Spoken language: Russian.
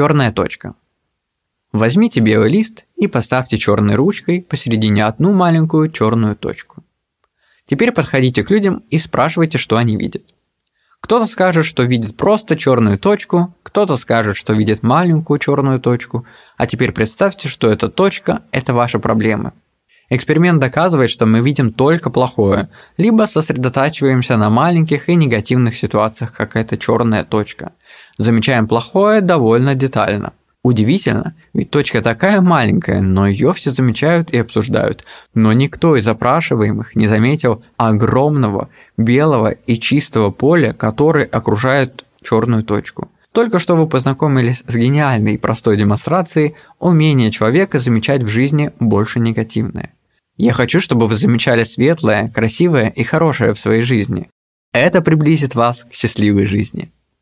Черная точка. Возьмите белый лист и поставьте черной ручкой посередине одну маленькую черную точку. Теперь подходите к людям и спрашивайте, что они видят. Кто-то скажет, что видит просто черную точку, кто-то скажет, что видит маленькую черную точку, а теперь представьте, что эта точка – это ваша проблема. Эксперимент доказывает, что мы видим только плохое, либо сосредотачиваемся на маленьких и негативных ситуациях, как эта черная точка. Замечаем плохое довольно детально. Удивительно, ведь точка такая маленькая, но ее все замечают и обсуждают. Но никто из опрашиваемых не заметил огромного белого и чистого поля, который окружает черную точку. Только что вы познакомились с гениальной и простой демонстрацией умения человека замечать в жизни больше негативное. Я хочу, чтобы вы замечали светлое, красивое и хорошее в своей жизни. Это приблизит вас к счастливой жизни.